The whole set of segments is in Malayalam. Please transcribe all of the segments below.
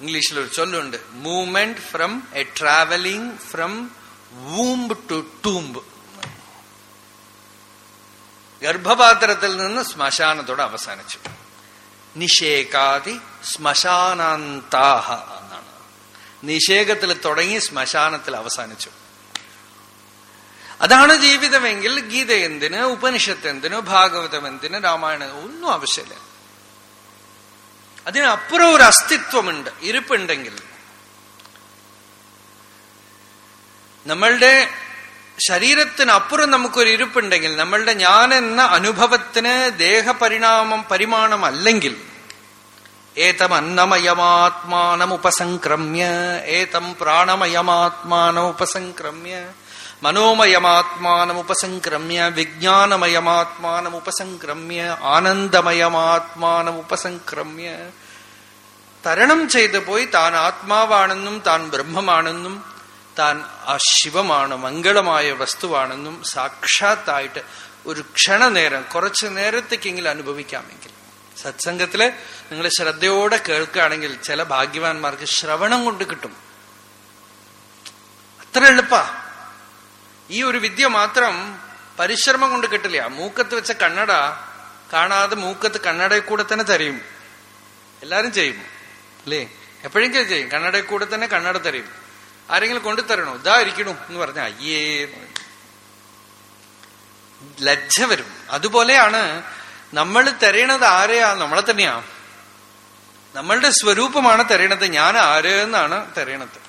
ഇംഗ്ലീഷിൽ ഒരു ചൊല്ലുണ്ട്. Movement from a travelling from womb to tomb ഗർഭപാത്രത്തിൽ നിന്ന് ശ്മശാനത്തോടെ അവസാനിച്ചു. നിഷേകാതി ശ്മശാനാന്താഹ എന്നാണ്. നിഷേകത്തിൽ തുടങ്ങി ശ്മശാനത്തിൽ അവസാനിച്ചു. അതാണ് ജീവിതമെങ്കിൽ ഗീത എന്തിന് ഉപനിഷത്ത് എന്തിന് ഭാഗവതം എന്തിന് രാമായണം ഒന്നും ആവശ്യമില്ല. അതിനപ്പുറം ഒരു അസ്തിത്വമുണ്ട് ഇരിപ്പുണ്ടെങ്കിൽ. നമ്മളുടെ ശരീരത്തിനപ്പുറം നമുക്കൊരു ഇരിപ്പുണ്ടെങ്കിൽ നമ്മളുടെ ഞാൻ എന്ന അനുഭവത്തിന് ദേഹപരിണാമം പരിമാണം അല്ലെങ്കിൽ ഏതം അന്നമയമാത്മാനമുപസംക്രമ്യ ഏതം പ്രാണമയമാത്മാനമുപസംക്രമ്യ മനോമയമാത്മാനമുപസംക്രമ്യ വിജ്ഞാനമയമാത്മാനമുപസംക്രമ്യ ആനന്ദമയമാത്മാനമുപസംക്രമ്യ. തരണം ചെയ്തു പോയി താൻ ആത്മാവാണെന്നും താൻ ബ്രഹ്മമാണെന്നും താൻ ആ ശിവമാണ് മംഗളമായ വസ്തുവാണെന്നും സാക്ഷാത്തായിട്ട് ഒരു ക്ഷണനേരം കുറച്ചു നേരത്തേക്കെങ്കിലും അനുഭവിക്കാമെങ്കിൽ. സത്സംഗത്തിൽ നിങ്ങൾ ശ്രദ്ധയോടെ കേൾക്കുകയാണെങ്കിൽ ചില ഭാഗ്യവാന്മാർക്ക് ശ്രവണം കൊണ്ട് കിട്ടും. അത്ര എളുപ്പാ. ഈ ഒരു വിദ്യ മാത്രം പരിശ്രമം കൊണ്ട് കിട്ടില്ല. മൂക്കത്ത് വെച്ച കണ്ണട കാണാതെ മൂക്കത്ത് കണ്ണടയിൽ കൂടെ തന്നെ തരയും എല്ലാരും ചെയ്യും അല്ലേ? എപ്പോഴെങ്കിലും ചെയ്യും. കണ്ണടയിൽ കൂടെ തന്നെ കണ്ണട തരയും ആരെങ്കിലും കൊണ്ടു തരണോ? ഇതാ ഇരിക്കണു എന്ന് പറഞ്ഞ അയ്യേ ലജ്ജ വരും. അതുപോലെയാണ് നമ്മൾ തെരയണത് ആരെയാ നമ്മളെ തന്നെയാ. നമ്മളുടെ സ്വരൂപമാണ് തെരയണത്. ഞാൻ ആര് എന്നാണ് തെരയണത്.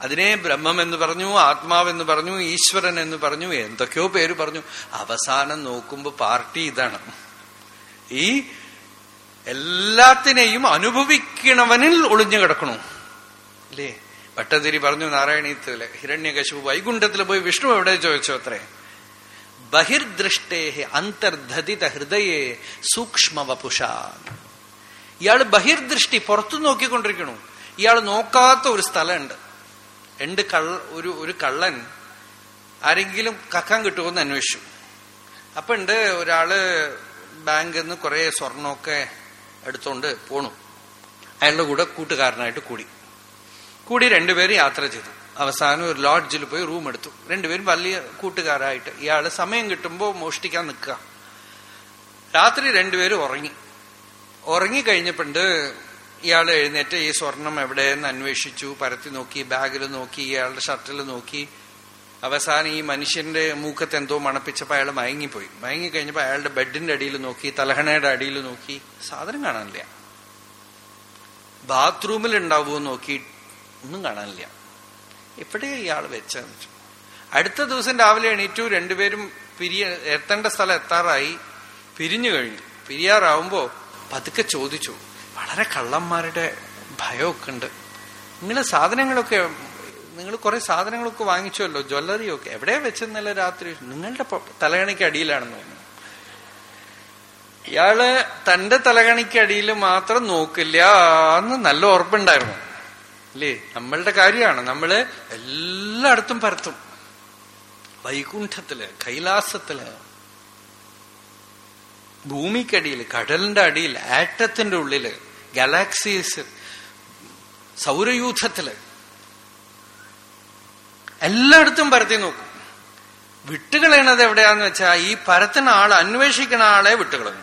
അതിനെ ബ്രഹ്മം എന്ന് പറഞ്ഞു ആത്മാവെന്ന് പറഞ്ഞു ഈശ്വരൻ എന്ന് പറഞ്ഞു എന്തൊക്കെയോ പേര് പറഞ്ഞു. അവസാനം നോക്കുമ്പോ പാർട്ടി ഇതാണ്. ഈ എല്ലാത്തിനെയും അനുഭവിക്കണവനിൽ ഒളിഞ്ഞു കിടക്കണു. അല്ലേ ഭട്ടതിരി പറഞ്ഞു നാരായണീയത്തിൽ ഹിരണ്യകശു വൈകുണ്ഠത്തിൽ പോയി വിഷ്ണു എവിടെ ചോദിച്ചു അത്രേ? ബഹിർദൃഷ്ടേ അന്തർധതിത ഹൃദയേ സൂക്ഷ്മ വപുഷ ഇയാൾ ബഹിർദൃഷ്ടി പുറത്തു നോക്കിക്കൊണ്ടിരിക്കണു. ഇയാൾ നോക്കാത്ത ഒരു സ്ഥലമുണ്ട്. രണ്ട് കള്ള ഒരു ഒരു കള്ളൻ ആരെങ്കിലും കക്കാൻ കിട്ടുമെന്ന് അന്വേഷിച്ചു. അപ്പൊ ഉണ്ട് ഒരാൾ ബാങ്കിൽ നിന്ന് കുറെ സ്വർണമൊക്കെ എടുത്തോണ്ട് പോണു. അയാളുടെ കൂടെ കൂട്ടുകാരനായിട്ട് കൂടി. കൂടി രണ്ടുപേരും യാത്ര ചെയ്തു. അവസാനം ഒരു ലോഡ്ജിൽ പോയി റൂം എടുത്തു. രണ്ടുപേരും വലിയ കൂട്ടുകാരായിട്ട്. ഇയാൾ സമയം കിട്ടുമ്പോൾ മോഷ്ടിക്കാൻ നിൽക്കുക. രാത്രി രണ്ടുപേരും ഉറങ്ങി. ഉറങ്ങി കഴിഞ്ഞപ്പോണ്ട് ഇയാൾ എഴുന്നേറ്റ് ഈ സ്വർണം എവിടെയെന്ന് അന്വേഷിച്ചു പരത്തി നോക്കി ബാഗിൽ നോക്കി ഇയാളുടെ ഷർട്ടിൽ നോക്കി. അവസാനം ഈ മനുഷ്യന്റെ മൂക്കത്ത് എന്തോ മണപ്പിച്ചപ്പോൾ അയാൾ മയങ്ങിപ്പോയി. മയങ്ങി കഴിഞ്ഞപ്പോൾ അയാളുടെ ബെഡിന്റെ അടിയിൽ നോക്കി തലഹണയുടെ അടിയിൽ നോക്കി. സാധനം കാണാനില്ല. ബാത്റൂമിൽ ഉണ്ടാവുമോ നോക്കി ഒന്നും കാണാനില്ല. എപ്പോഴേ ഇയാൾ വെച്ചെന്ന് വെച്ചു. അടുത്ത ദിവസം രാവിലെ എണീറ്റു രണ്ടുപേരും പിരിയ എത്തേണ്ട സ്ഥലം എത്താറായി. പിരിഞ്ഞു കഴിഞ്ഞു. പിരിയാറാവുമ്പോ പതുക്കെ ചോദിച്ചു. വളരെ കള്ളന്മാരുടെ ഭയമൊക്കെ ഉണ്ട്. നിങ്ങൾ സാധനങ്ങളൊക്കെ നിങ്ങൾ കുറെ സാധനങ്ങളൊക്കെ വാങ്ങിച്ചുവല്ലോ ജ്വല്ലറിയൊക്കെ. എവിടെ വെച്ചെന്നല്ല രാത്രി? നിങ്ങളുടെ തലകണിക്ക് അടിയിലാണെന്ന് തോന്നുന്നു. ഇയാൾ തന്റെ തലകണിക്ക് അടിയിൽ മാത്രം നോക്കില്ല എന്ന് നല്ല ഉറപ്പുണ്ടായിരുന്നു. അല്ലേ? നമ്മളുടെ കാര്യമാണ്. നമ്മൾ എല്ലായിടത്തും പരത്തും. വൈകുണ്ഠത്തിൽ കൈലാസത്തിൽ ഭൂമിക്കടിയിൽ കടലിന്റെ അടിയിൽ ആറ്റത്തിന്റെ ഉള്ളിൽ. ഗാലാക്സീസ് സൗരയൂഥത്തിൽ എല്ലായിടത്തും പരത്തി നോക്കും. വിട്ടുകളയണത് എവിടെയാന്ന് വെച്ചാൽ ഈ പരത്തുന്ന ആൾ അന്വേഷിക്കുന്ന ആളെ വിട്ടുകളഞ്ഞു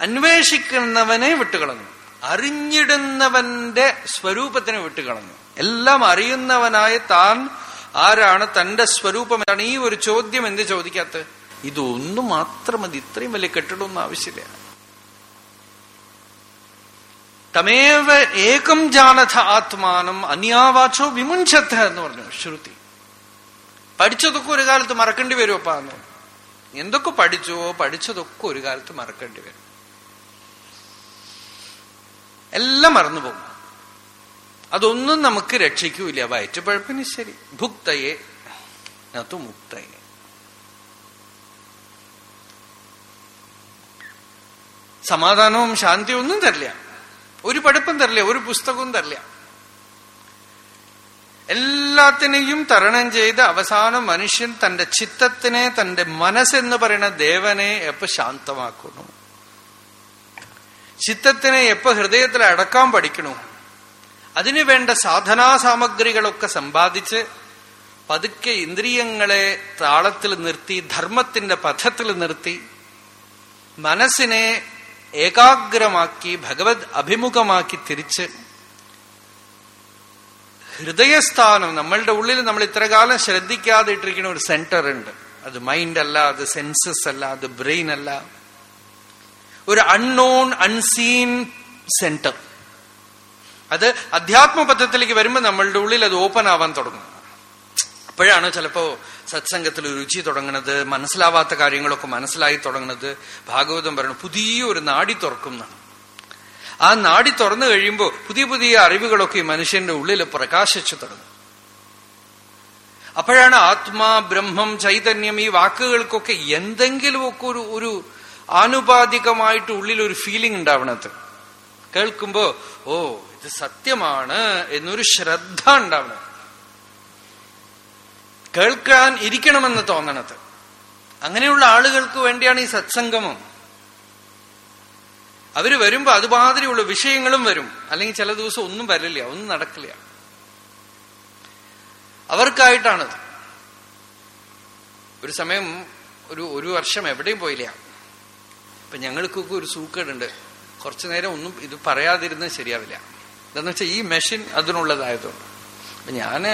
അന്വേഷിക്കുന്നവനെ വിട്ടുകളഞ്ഞു അറിഞ്ഞിടുന്നവന്റെ സ്വരൂപത്തിനെ വിട്ടുകളഞ്ഞു എല്ലാം അറിയുന്നവനായ താൻ ആരാണ്? തന്റെ സ്വരൂപം എന്താണ് ഈ ഒരു ചോദ്യം എന്ത് ചോദിക്കാത്ത? ഇതൊന്നും മാത്രം മതി. ഇത്രയും വലിയ കെട്ടിടമൊന്നും ആവശ്യമില്ല. തമേവ ഏകം ജാനഥ ആത്മാനം അന്യാവാച്ചോ വിമുഞ്ചത്ത എന്ന് പറഞ്ഞു ശ്രുതി. പഠിച്ചതൊക്കെ ഒരു കാലത്ത് മറക്കേണ്ടി വരുമപ്പാ എന്ന്. എന്തൊക്കെ പഠിച്ചോ പഠിച്ചതൊക്കെ ഒരു കാലത്ത് മറക്കേണ്ടി വരും. എല്ലാം മറന്നുപോകും അതൊന്നും നമുക്ക് രക്ഷിക്കൂല. വയറ്റുപഴപ്പിന് ശരി. ഭുക്തയെ അത് മുക്തയെ. സമാധാനവും ശാന്തിയും ഒന്നും തരില്ല. ഒരു പഠിപ്പും തരില്ല ഒരു പുസ്തകവും തരില്ല. എല്ലാത്തിനെയും തരണം ചെയ്ത് അവസാനം മനുഷ്യൻ തന്റെ ചിത്തത്തിനെ തന്റെ മനസ്സെന്ന് പറയുന്ന ദേവനെ എപ്പോ ശാന്തമാക്കുന്നു? ചിത്തത്തിനെ എപ്പോ ഹൃദയത്തിൽ അടക്കാൻ പഠിക്കണു? അതിനു വേണ്ട സാധനാ സാമഗ്രികളൊക്കെ സമ്പാദിച്ച് പതുക്കെ ഇന്ദ്രിയങ്ങളെ താളത്തിൽ നിർത്തി ധർമ്മത്തിന്റെ പഥത്തിൽ നിർത്തി മനസ്സിനെ ഏകാഗ്രമാക്കി ഭഗവത് അഭിമുഖമാക്കി തിരിച്ച് ഹൃദയസ്ഥാനം നമ്മളുടെ ഉള്ളിൽ നമ്മൾ ഇത്രകാലം ശ്രദ്ധിക്കാതെ ഇട്ടിരിക്കുന്ന ഒരു സെന്റർ ഉണ്ട്. അത് മൈൻഡ് അല്ല അത് സെൻസസ് അല്ല അത് ബ്രെയിൻ അല്ല. ഒരു അൺനോൺ അൺസീൻ സെന്റർ അത് അധ്യാത്മ പദ്ധത്തിലേക്ക് വരുമ്പോൾ നമ്മളുടെ ഉള്ളിൽ അത് ഓപ്പൺ ആവാൻ തുടങ്ങും. അപ്പോഴാണ് ചിലപ്പോ സത്സംഗത്തിൽ രുചി തുടങ്ങുന്നത് മനസ്സിലാവാത്ത കാര്യങ്ങളൊക്കെ മനസ്സിലായി തുടങ്ങുന്നത് ഭാഗവതം പറയുന്നത് പുതിയൊരു നാടി തുറക്കും ആ നാടി തുറന്നു കഴിയുമ്പോൾ പുതിയ പുതിയ അറിവുകളൊക്കെ മനുഷ്യന്റെ ഉള്ളിൽ പ്രകാശിച്ചു തുടങ്ങും. അപ്പോഴാണ് ആത്മാ ബ്രഹ്മം ചൈതന്യം ഈ വാക്കുകൾക്കൊക്കെ എന്തെങ്കിലുമൊക്കെ ഒരു ഒരു ആനുപാതികമായിട്ട് ഉള്ളിൽ ഒരു ഫീലിംഗ് ഉണ്ടാവണത്. കേൾക്കുമ്പോ ഓ ഇത് സത്യമാണ് എന്നൊരു ശ്രദ്ധ ഉണ്ടാവണം കേൾക്കാൻ ഇരിക്കണമെന്ന് തോന്നണത്. അങ്ങനെയുള്ള ആളുകൾക്ക് വേണ്ടിയാണ് ഈ സത്സംഗമം. അവർ വരുമ്പോ അതുമാതിരിയുള്ള വിഷയങ്ങളും വരും. അല്ലെങ്കിൽ ചില ദിവസം ഒന്നും വരില്ല ഒന്നും നടക്കില്ല. അവർക്കായിട്ടാണത് ഒരു സമയം ഒരു ഒരു വർഷം എവിടെയും പോയില്ല. ഇപ്പൊ ഞങ്ങൾക്കൊക്കെ ഒരു സൂക്കേടുണ്ട്. കുറച്ചു നേരം ഒന്നും ഇത് പറയാതിരുന്നത് ശരിയാവില്ല. എന്താന്ന് വെച്ചാൽ ഈ മെഷീൻ അതിനുള്ളതായതുകൊണ്ട്. അപ്പൊ ഞാൻ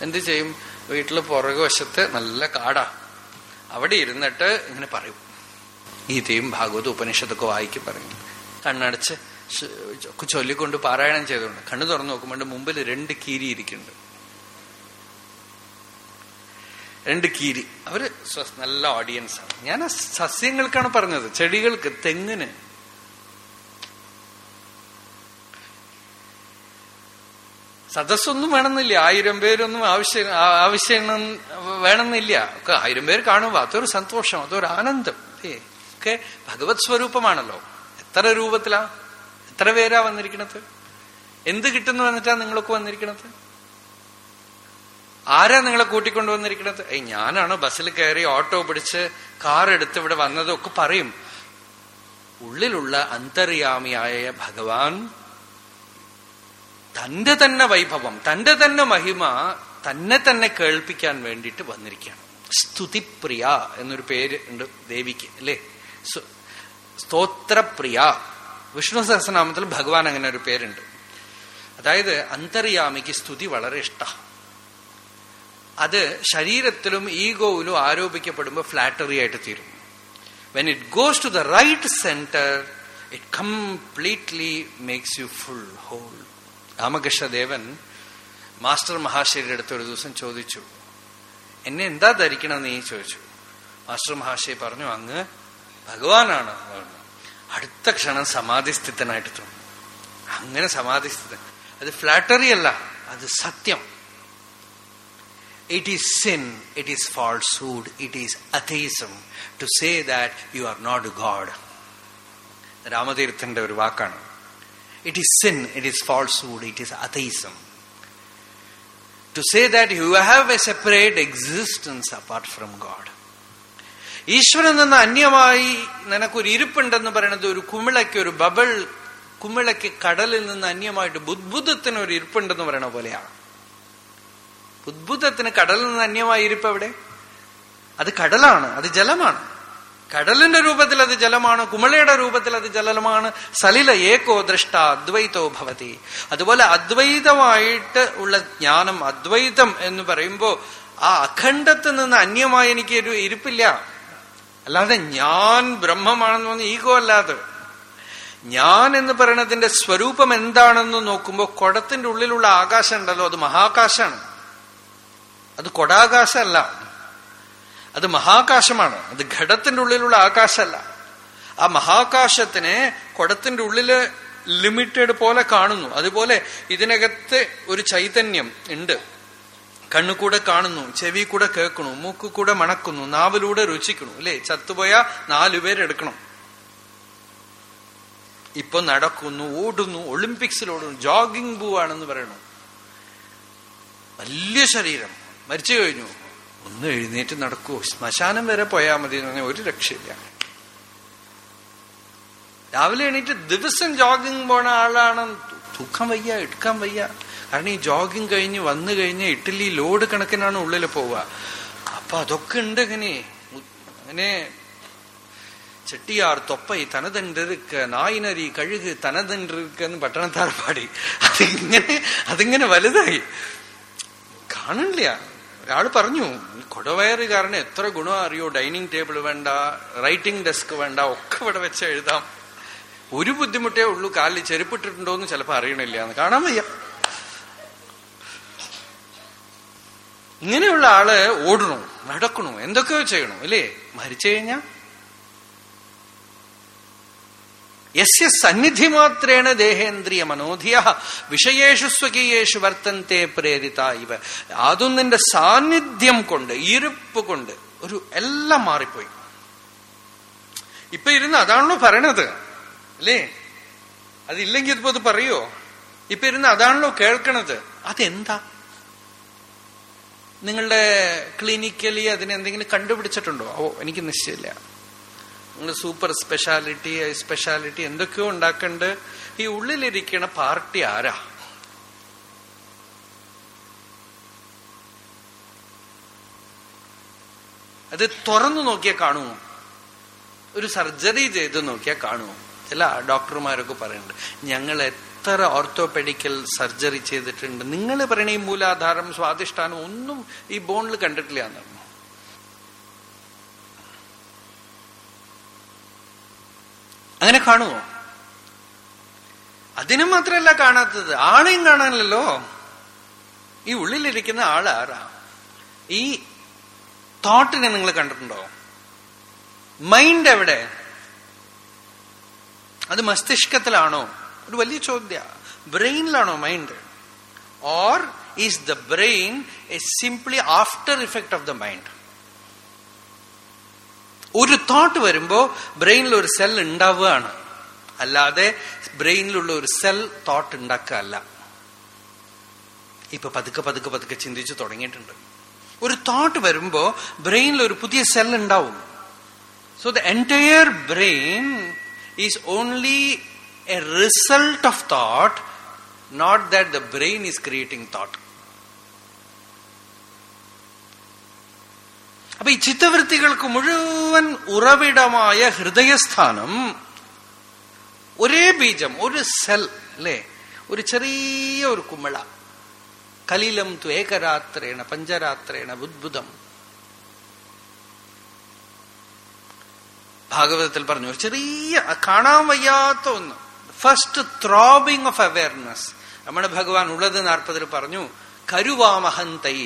എന്ത് ചെയ്യും? വീട്ടിൽ പുറകുവശത്ത് നല്ല കാടാ. അവിടെ ഇരുന്നിട്ട് ഇങ്ങനെ പറയും. ഗീതയും ഭാഗവത ഉപനിഷത്തൊക്കെ വായിക്കും പറയും. കണ്ണടച്ച് ചൊല്ലിക്കൊണ്ട് പാരായണം ചെയ്തുകൊണ്ട് കണ്ണു തുറന്നു നോക്കുമ്പോൾ മുമ്പിൽ രണ്ട് കീരി ഇരിക്കുന്നുണ്ട്. രണ്ട് കീരി. അവർ നല്ല ഓഡിയൻസ് ആണ്. ഞാൻ സസ്യങ്ങൾക്കാണ് പറഞ്ഞത്. ചെടികൾക്ക് തെങ്ങിന് സദസ്സൊന്നും വേണമെന്നില്ല. ആയിരം പേരൊന്നും ആവശ്യം ആവശ്യം വേണമെന്നില്ല. ഒക്കെ ആയിരം പേര് കാണുമ്പോ അതൊരു സന്തോഷം അതൊരു ആനന്ദം. ഏ ഒക്കെ ഭഗവത് സ്വരൂപമാണല്ലോ. എത്ര രൂപത്തിലാ? എത്ര പേരാ വന്നിരിക്കണത്? എന്ത് കിട്ടുന്നു വന്നിട്ടാ നിങ്ങളൊക്കെ വന്നിരിക്കണത്? ആരാ നിങ്ങളെ കൂട്ടിക്കൊണ്ടു വന്നിരിക്കണത്? ഏയ് ഞാനാണ് ബസ്സിൽ കയറി ഓട്ടോ പിടിച്ച് കാർ എടുത്ത് ഇവിടെ വന്നതൊക്കെ പറയും. ഉള്ളിലുള്ള അന്തര്യാമിയായ ഭഗവാൻ തന്റെ തന്നെ വൈഭവം തന്റെ തന്നെ മഹിമ തന്നെ തന്നെ കേൾപ്പിക്കാൻ വേണ്ടിയിട്ട് വന്നിരിക്കുകയാണ്. സ്തുതിപ്രിയ എന്നൊരു പേര് ഉണ്ട് ദേവിക്ക് അല്ലേ? സ്തോത്രപ്രിയ. വിഷ്ണു സഹസ്രനാമത്തിൽ ഭഗവാൻ അങ്ങനെ ഒരു പേരുണ്ട്. അതായത് അന്തര്യാമിക്ക് സ്തുതി വളരെ ഇഷ്ടമാണ് അത് ശരീരത്തിലും ഈഗോയിലും ആരോപിക്കപ്പെടുമ്പോൾ ഫ്ലാറ്ററി ആയിട്ട് തീരും. When it goes to the right centre it completely makes you full whole രാമകൃഷ്ണദേവൻ master മഹാശയുടെ അടുത്ത് ഒരു ദിവസം ചോദിച്ചു എന്നെ എന്താ ധരിക്കണം നീ ചോദിച്ചു? മാസ്റ്റർ മഹാശയ പറഞ്ഞു അങ്ങ് ഭഗവാനാണ്. അടുത്ത ക്ഷണം സമാധിസ്ഥിതനായിട്ട് തോന്നും. അങ്ങനെ സമാധിസ്ഥിതൻ. അത് ഫ്ലാറ്ററി അല്ല അത് സത്യം. It is sin it is falsehood it is atheism to say that you are not God രാമതീർത്ഥന്റെ ഒരു വാക്കാണ്. It is sin it is falsehood it is atheism to say that you have a separate existence apart from God ഈശ്വരൻ നിന്ന് അന്യമായി നിനക്കൊരു ഇരിപ്പുണ്ടെന്ന് പറയുന്നത് ഒരു കുമിളയ്ക്ക് ഒരു ബബിൾ കുമിളയ്ക്ക് കടലിൽ നിന്ന് അന്യമായിട്ട് ബുദ്ബുദ്ധത്തിന് ഒരു ഇരിപ്പുണ്ടെന്ന് പറയണ പോലെയാണ്. ബുദ്ബുദ്ധത്തിന് കടലിൽ നിന്ന് അന്യമായി ഇരിപ്പ് എവിടെ? അത് കടലാണ് അത് ജലമാണ്. കടലിന്റെ രൂപത്തിൽ അത് ജലമാണ് കുമളയുടെ രൂപത്തിൽ അത് ജലമാണ്. സലില ഏകോ ദൃഷ്ട അദ്വൈതോ ഭവതി. അതുപോലെ അദ്വൈതമായിട്ട് ഉള്ള ജ്ഞാനം അദ്വൈതം എന്ന് പറയുമ്പോ ആ അഖണ്ഡത്തിൽ നിന്ന് അന്യമായി എനിക്ക് ഒരു ഇരിപ്പില്ല. അല്ലാതെ ഞാൻ ബ്രഹ്മമാണെന്ന് പറഞ്ഞ ഈഗോ അല്ലാതെ. ഞാൻ എന്ന് പറയണതിന്റെ സ്വരൂപം എന്താണെന്ന് നോക്കുമ്പോൾ കുടത്തിന്റെ ഉള്ളിലുള്ള ആകാശം ഉണ്ടല്ലോ അത് മഹാകാശാണ്. അത് കൊടാകാശമല്ല. അത് മഹാകാശമാണ്. അത് ഘടത്തിന്റെ ഉള്ളിലുള്ള ആകാശമല്ല. ആ മഹാകാശത്തിനെ കുടത്തിന്റെ ഉള്ളിൽ ലിമിറ്റഡ് പോലെ കാണുന്നു. അതുപോലെ ഇതിനകത്ത് ഒരു ചൈതന്യം ഉണ്ട്. കണ്ണുകൂടെ കാണുന്നു ചെവി കൂടെ കേൾക്കണു മൂക്കു കൂടെ മണക്കുന്നു നാവിലൂടെ രുചിക്കണു അല്ലേ? ചത്തുപോയ നാലുപേരെടുക്കണം ഇപ്പൊ നടക്കുന്നു ഓടുന്നു ഒളിമ്പിക്സിൽ ഓടുന്നു ജോഗിംഗ് പോവാണെന്ന് പറയണു. വലിയ ശരീരം. മരിച്ചു കഴിഞ്ഞു. ഒന്ന് എഴുന്നേറ്റ് നടക്കൂ. ശ്മശാനം വരെ പോയാൽ മതി എന്ന് പറഞ്ഞാൽ ഒരു രക്ഷയില്ല. രാവിലെ എണീറ്റ് ദിവസം ജോഗിങ് പോണ ആളാണ്. തൂക്കം വയ്യ എടുക്കാൻ വയ്യ. കാരണം ഈ ജോഗിങ് കഴിഞ്ഞ് വന്നു കഴിഞ്ഞ് ഇറ്റലി ലോഡ് കണക്കിനാണ് ഉള്ളിൽ പോവുക. അപ്പൊ അതൊക്കെ ഉണ്ട് ഇങ്ങനെ. അങ്ങനെ ചെട്ടിയാർ തൊപ്പൈ തനതണ്ടിരുക്ക നായിനരി കഴുക് പട്ടണത്താർ പാടി അതിങ്ങനെ അതിങ്ങനെ വലുതായി. കാണില്ല ഒരാൾ പറഞ്ഞു ഈ കൊടവയറ് കാരണം എത്ര ഗുണം അറിയോ? ഡൈനിങ് ടേബിൾ വേണ്ട റൈറ്റിംഗ് ഡെസ്ക് വേണ്ട ഒക്കെ ഇവിടെ വെച്ച് എഴുതാം. ഒരു ബുദ്ധിമുട്ടേ ഉള്ളൂ കാലിൽ ചെരുപ്പിട്ടിട്ടുണ്ടോ എന്ന് ചിലപ്പോ അറിയണില്ല എന്ന് കാണാൻ വയ്യ. ഇങ്ങനെയുള്ള ആൾ ഓടണു നടക്കണു എന്തൊക്കെയോ ചെയ്യണു അല്ലേ? മരിച്ചു കഴിഞ്ഞാ യസ്യ സന്നിധി മാത്രേണ ദേഹേന്ദ്രിയ മനോധിയ. വിഷയേഷു സ്വകീയേഷു വർത്തന്തെ പ്രേരിത ഇവ. അതും നിന്റെ സാന്നിധ്യം കൊണ്ട് ഇരുപ്പ് കൊണ്ട് ഒരു എല്ലാം മാറിപ്പോയി. ഇപ്പൊ ഇരുന്ന് അതാണല്ലോ പറയണത് അല്ലേ? അതില്ലെങ്കിൽ ഇതിപ്പോ അത് പറയോ? ഇപ്പൊ ഇരുന്ന് അതാണല്ലോ കേൾക്കണത്. അതെന്താ? നിങ്ങളുടെ ക്ലിനിക്കലി അതിനെന്തെങ്കിലും കണ്ടുപിടിച്ചിട്ടുണ്ടോ? ഓ എനിക്ക് നിശ്ചയമില്ല. നിങ്ങൾ സൂപ്പർ സ്പെഷ്യാലിറ്റി സ്പെഷ്യാലിറ്റി എന്തൊക്കെയോ ഉണ്ടാക്കണ്ട്. ഈ ഉള്ളിലിരിക്കണ പാർട്ടി ആരാ? അത് തുറന്നു നോക്കിയാൽ കാണുമോ? ഒരു സർജറി ചെയ്ത് നോക്കിയാൽ കാണുമോ? ചില ഡോക്ടർമാരൊക്കെ പറയുന്നുണ്ട് ഞങ്ങൾ എത്ര ഓർത്തോപെഡിക്കൽ സർജറി ചെയ്തിട്ടുണ്ട്. നിങ്ങൾ പറയണ ഈ മൂലാധാരം സ്വാധിഷ്ഠാനം ഒന്നും ഈ ബോണിൽ കണ്ടിട്ടില്ല എന്നാണ്. അങ്ങനെ കാണുമോ അതിനും മാത്രമല്ല കാണാത്തത്. ആളെയും കാണാനല്ലോ ഈ ഉള്ളിലിരിക്കുന്ന ആരാ? ഈ തോട്ടിനെ നിങ്ങൾ കണ്ടിട്ടുണ്ടോ? മൈൻഡ് എവിടെ? അത് മസ്തിഷ്കത്തിലാണോ? ഒരു വലിയ ചോദ്യ. ബ്രെയിനിലാണോ mind or is the brain a simply after effect of the mind ഒരു തോട്ട് വരുമ്പോ ബ്രെയിനിൽ ഒരു സെൽ ഉണ്ടാവുകയാണ്. അല്ലാതെ ബ്രെയിനിലുള്ള ഒരു സെൽ തോട്ട് ഉണ്ടാക്കുകയല്ല. ഇപ്പൊ പതുക്കെ പതുക്കെ പതുക്കെ ചിന്തിച്ചു തുടങ്ങിയിട്ടുണ്ട്. ഒരു തോട്ട് വരുമ്പോ ബ്രെയിനിൽ ഒരു പുതിയ സെൽ ഉണ്ടാവും. So the entire brain is only a result of thought not that the brain is creating thought അപ്പൊ ഈ ചിത്തവൃത്തികൾക്ക് മുഴുവൻ ഉറവിടമായ ഹൃദയസ്ഥാനം ഒരേ ബീജം ഒരു സെൽ അല്ലേ? ഒരു ചെറിയ ഒരു കുമ്മിള കലിലം തു ഏകരാത്രേണ പഞ്ചരാത്രേണ ഉദ്ഭുതം. ഭാഗവതത്തിൽ പറഞ്ഞു ഒരു ചെറിയ കാണാൻ വയ്യാത്ത ഒന്ന്. ഫസ്റ്റ് ത്രോബിംഗ് ഓഫ് അവയർനെസ് നമ്മുടെ ഭഗവാൻ ഉള്ളത് നാൽപ്പതിൽ പറഞ്ഞു കരുവാമഹന്തൈ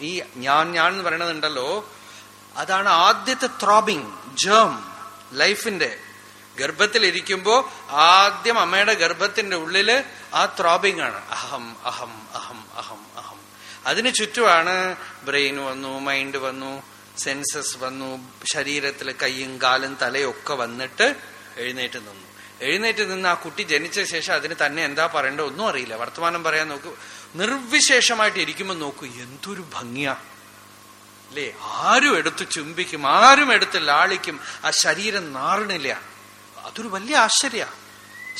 ഈ ഞാൻ ഞാൻ പറയണതുണ്ടല്ലോ അതാണ് ആദ്യത്തെ ത്രോബിംഗ് ജേം ലൈഫിന്റെ ഗർഭത്തിലിരിക്കുമ്പോ ആദ്യം അമ്മയുടെ ഗർഭത്തിന്റെ ഉള്ളിൽ ആ ത്രോബിംഗ് ആണ്. അഹം അഹം അഹം അഹം അഹം. അതിന് ചുറ്റുമാണ് ബ്രെയിൻ വന്നു മൈൻഡ് വന്നു സെൻസസ് വന്നു ശരീരത്തിൽ കൈയും കാലും തലയും ഒക്കെ വന്നിട്ട് എഴുന്നേറ്റ് നിന്നു. എഴുന്നേറ്റ് നിന്ന് ആ കുട്ടി ജനിച്ച ശേഷം അതിന് തന്നെ എന്താ പറയേണ്ടത് ഒന്നും അറിയില്ല. വർത്തമാനം പറയാൻ നോക്കൂ. നിർവിശേഷമായിട്ട് ഇരിക്കുമ്പോൾ നോക്കൂ എന്തൊരു ഭംഗിയാ. അല്ലേ? ആരും എടുത്തു ചുംബിക്കും ആരും എടുത്ത് ലാളിക്കും. ആ ശരീരം നാറണില്ല. അതൊരു വലിയ ആശ്ചര്യ.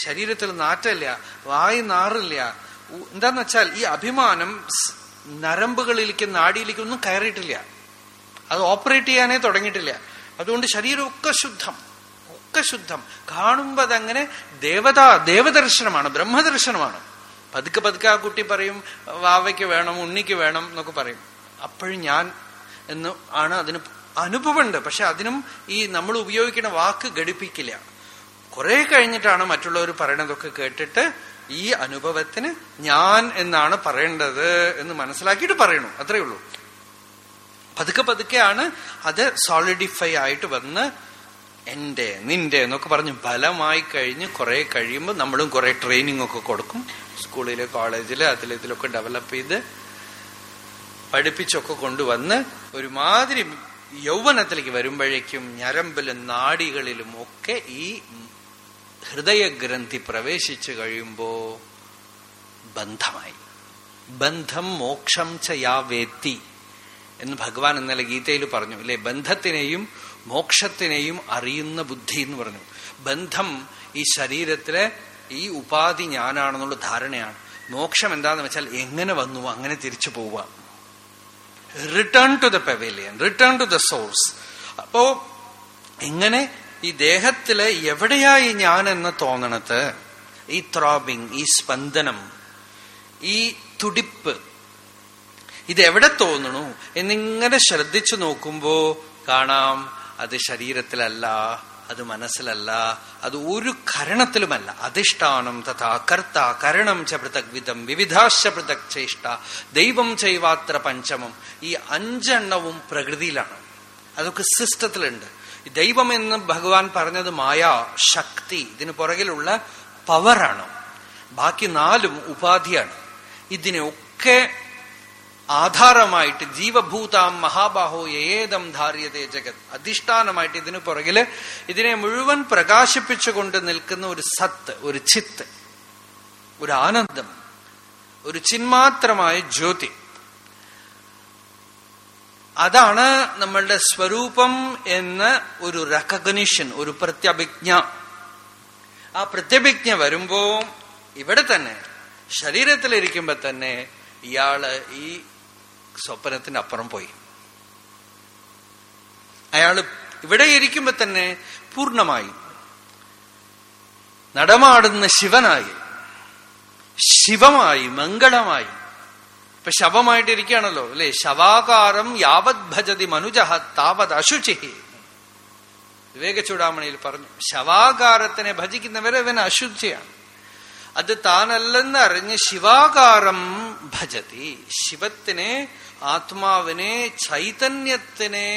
ശരീരത്തിൽ നാറ്റല്ല വായി നാറില്ല. എന്താന്ന് വെച്ചാൽ ഈ അഭിമാനം നരമ്പുകളിലേക്ക് നാടിയിലേക്ക് ഒന്നും കയറിയിട്ടില്ല. അത് ഓപ്പറേറ്റ് ചെയ്യാനേ തുടങ്ങിയിട്ടില്ല. അതുകൊണ്ട് ശരീരം ശരീരമൊക്കെ ശുദ്ധം ഒക്കെ ശുദ്ധം. കാണുമ്പോ അതങ്ങനെ ദേവതാ ദേവദർശനമാണ് ബ്രഹ്മദർശനമാണ്. പതുക്കെ പതുക്കെ ആ കുട്ടി പറയും വാവയ്ക്ക് വേണം ഉണ്ണിക്ക് വേണം എന്നൊക്കെ പറയും. അപ്പോഴും ഞാൻ എന്ന് ആണ് അതിന് അനുഭവമുണ്ട്. പക്ഷെ അതിനും ഈ നമ്മൾ ഉപയോഗിക്കുന്ന വാക്ക് ഘടിപ്പിക്കില്ല. കുറെ കഴിഞ്ഞിട്ടാണ് മറ്റുള്ളവർ പറയണതൊക്കെ കേട്ടിട്ട് ഈ അനുഭവത്തിന് ഞാൻ എന്നാണ് പറയേണ്ടത് എന്ന് മനസ്സിലാക്കിയിട്ട് പറയണു. അത്രേ ഉള്ളൂ. പതുക്കെ പതുക്കെയാണ് അത് സോളിഡിഫൈ ആയിട്ട് വന്ന് എന്റെ നിന്റെ എന്നൊക്കെ പറഞ്ഞ് ഫലമായി കഴിഞ്ഞ് കുറെ കഴിയുമ്പോൾ നമ്മളും കുറെ ട്രെയിനിങ് ഒക്കെ കൊടുക്കും. സ്കൂളിൽ കോളേജിൽ അതിലിതിലൊക്കെ ഡെവലപ്പ് ചെയ്ത് പഠിപ്പിച്ചൊക്കെ കൊണ്ടുവന്ന് ഒരുമാതിരി യൗവനത്തിലേക്ക് വരുമ്പോഴേക്കും ഞരമ്പിലും നാടികളിലും ഒക്കെ ഈ ഹൃദയഗ്രന്ഥി പ്രവേശിച്ചു കഴിയുമ്പോ ബന്ധമായി. ബന്ധം മോക്ഷം ചയാവേത്തി വേത്തി എന്ന് ഭഗവാൻ ഇന്നലെ ഗീതയിൽ പറഞ്ഞു. അല്ലെ ബന്ധത്തിനെയും മോക്ഷത്തിനെയും അറിയുന്ന ബുദ്ധി എന്ന് പറഞ്ഞു. ബന്ധം ഈ ശരീരത്തിലെ ഈ ഉപാധി ഞാനാണെന്നുള്ള ധാരണയാണ്. മോക്ഷം എന്താന്ന് വെച്ചാൽ എങ്ങനെ വന്നു അങ്ങനെ തിരിച്ചു പോവുക. Return to the pavilion return to the source അപ്പോ എങ്ങനെ ഈ ദേഹത്തിൽ എവിടെയായി ഞാൻ എന്ന് തോന്നണത്? ഈ ത്രോബിങ് ഈ സ്പന്ദനം ഈ തുടിപ്പ് ഇതെവിടെ തോന്നണു? എന്നിങ്ങനെ ശ്രദ്ധിച്ചു നോക്കുമ്പോ കാണാം അത് ശരീരത്തിലല്ല അത് മനസ്സിലല്ല അത് ഒരു കരണത്തിലുമല്ല. അധിഷ്ഠാനം തഥാ കർത്ത കരണം ച പൃഥക്വിധം വിവിധാശ പൃഥക് ചേഷ്ട ദൈവം ചെയ്വാത്ര പഞ്ചമം. ഈ അഞ്ചെണ്ണവും പ്രകൃതിയിലാണ്. അതൊക്കെ സിസ്റ്റത്തിലുണ്ട്. ദൈവം എന്ന് ഭഗവാൻ പറഞ്ഞത് മായ ശക്തി ഇതിന് പുറകിലുള്ള പവറാണ് ബാക്കി നാലും ഉപാധിയാണ്. ഇതിനെയൊക്കെ ആധാരമായിട്ട് ജീവഭൂതാം മഹാബാഹോ ഏതം ധാര്യതേ ജഗത്. അധിഷ്ഠാനമായിട്ട് ഇതിനു പുറകിൽ ഇതിനെ മുഴുവൻ പ്രകാശിപ്പിച്ചുകൊണ്ട് നിൽക്കുന്ന ഒരു സത്ത് ഒരു ചിത്ത് ഒരു ആനന്ദം ഒരു ചിന്മാത്രമായ ജ്യോതി. അതാണ് നമ്മളുടെ സ്വരൂപം എന്ന ഒരു റെക്കഗ്നിഷൻ ഒരു പ്രത്യഭിജ്ഞ. ആ പ്രത്യഭിജ്ഞ വരുമ്പോ ഇവിടെ തന്നെ ശരീരത്തിലിരിക്കുമ്പോ തന്നെ ഇയാൾ ഈ സ്വപ്നത്തിന് അപ്പുറം പോയി. അയാൾ ഇവിടെ ഇരിക്കുമ്പോ തന്നെ പൂർണമായി നടമാടുന്ന ശിവനായി ശിവമായി മംഗളമായി. ഇപ്പൊ ശവമായിട്ടിരിക്കുകയാണല്ലോ അല്ലെ? ശവാകാരം യാവത് ഭജതി മനുജ താവത് അശുചി. വിവേക ചൂടാമണിയിൽ പറഞ്ഞു ശവാകാരത്തിനെ ഭജിക്കുന്നവരെ ഇവൻ അശുചിയാണ്. അത് താനല്ലെന്ന് അറിഞ്ഞ് ശിവാകാരം ഭജതി. ശിവത്തിനെ ആത്മാവിനെ ചൈതന്യത്തിനെ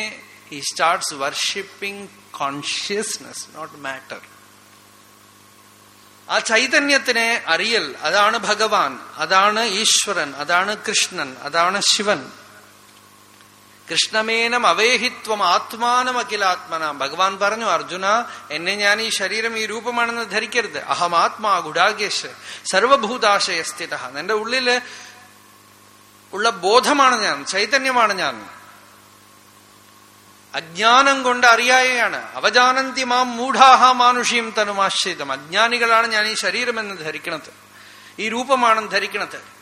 he starts worshipping consciousness not matter ആ ചൈതന്യത്തിനെ അറിയൽ അതാണ് ഭഗവാൻ അതാണ് ഈശ്വരൻ അതാണ് കൃഷ്ണൻ അതാണ് ശിവൻ. കൃഷ്ണമേനം അവേഹിത്വം ആത്മാനം അഖിലാത്മന ഭഗവാൻ പറഞ്ഞു അർജുന എന്നെ ഞാൻ ഈ ശരീരം ഈ രൂപമാണെന്ന് ധരിക്കരുത്. അഹം ആത്മാ ഗുഡാകേശ് സർവഭൂതാശയ സ്ഥിത എന്റെ ഉള്ളിൽ ഉള്ള ബോധമാണ് ഞാൻ ചൈതന്യമാണ് ഞാൻ. അജ്ഞാനം കൊണ്ട് അറിയായാണ് അവജാനന്തി മാം മൂഢാഹ മാനുഷിയും തനുമാശ്രിതം. അജ്ഞാനികളാണ് ഞാൻ ഈ ശരീരമെന്ന് ധരിക്കണത്. ഈ രൂപമാണെന്ന് ധരിക്കണത്.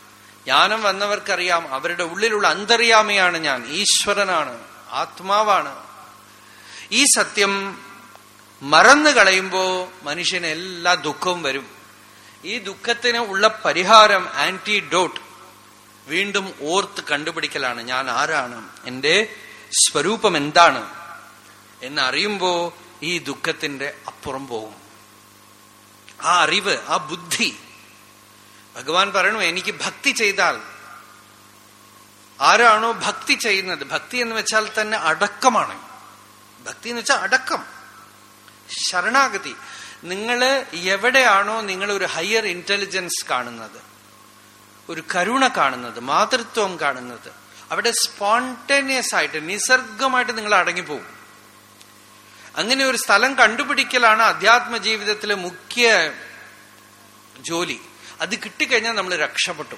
ജ്ഞാനം വന്നവർക്കറിയാം. അവരുടെ ഉള്ളിലുള്ള അന്തറിയാമയാണ് ഞാൻ. ഈശ്വരനാണ്. ആത്മാവാണ്. ഈ സത്യം മറന്നു കളയുമ്പോ മനുഷ്യന് എല്ലാ ദുഃഖവും വരും. ഈ ദുഃഖത്തിന് ഉള്ള പരിഹാരം ആന്റിഡോട്ട് വീണ്ടും ഓർത്ത് കണ്ടുപിടിക്കലാണ്. ഞാൻ ആരാണ്? എന്റെ സ്വരൂപം എന്താണ്? എന്നറിയുമ്പോ ഈ ദുഃഖത്തിന്റെ അപ്പുറം പോകും. ആ അറിവ് ആ ബുദ്ധി ഭഗവാൻ പറയണു എനിക്ക് ഭക്തി ചെയ്താൽ. ആരാണോ ഭക്തി ചെയ്യുന്നത്? ഭക്തി എന്ന് വെച്ചാൽ തന്നെ അടക്കമാണ്. ഭക്തി എന്ന് വെച്ചാൽ അടക്കം. ശരണാഗതി. നിങ്ങൾ എവിടെയാണോ നിങ്ങൾ ഒരു ഹയർ ഇന്റലിജൻസ് കാണുന്നത്? ഒരു കരുണ കാണുന്നത് മാതൃത്വം കാണുന്നത്. അവിടെ സ്പോണ്ടേനിയസ് ആയിട്ട് നിസർഗമായിട്ട് നിങ്ങൾ അടങ്ങിപ്പോകും അങ്ങനെ ഒരു സ്ഥലം കണ്ടുപിടിക്കലാണ് അധ്യാത്മ ജീവിതത്തിലെ മുഖ്യ ജോലി. അത് കിട്ടിക്കഴിഞ്ഞാൽ നമ്മൾ രക്ഷപ്പെട്ടു.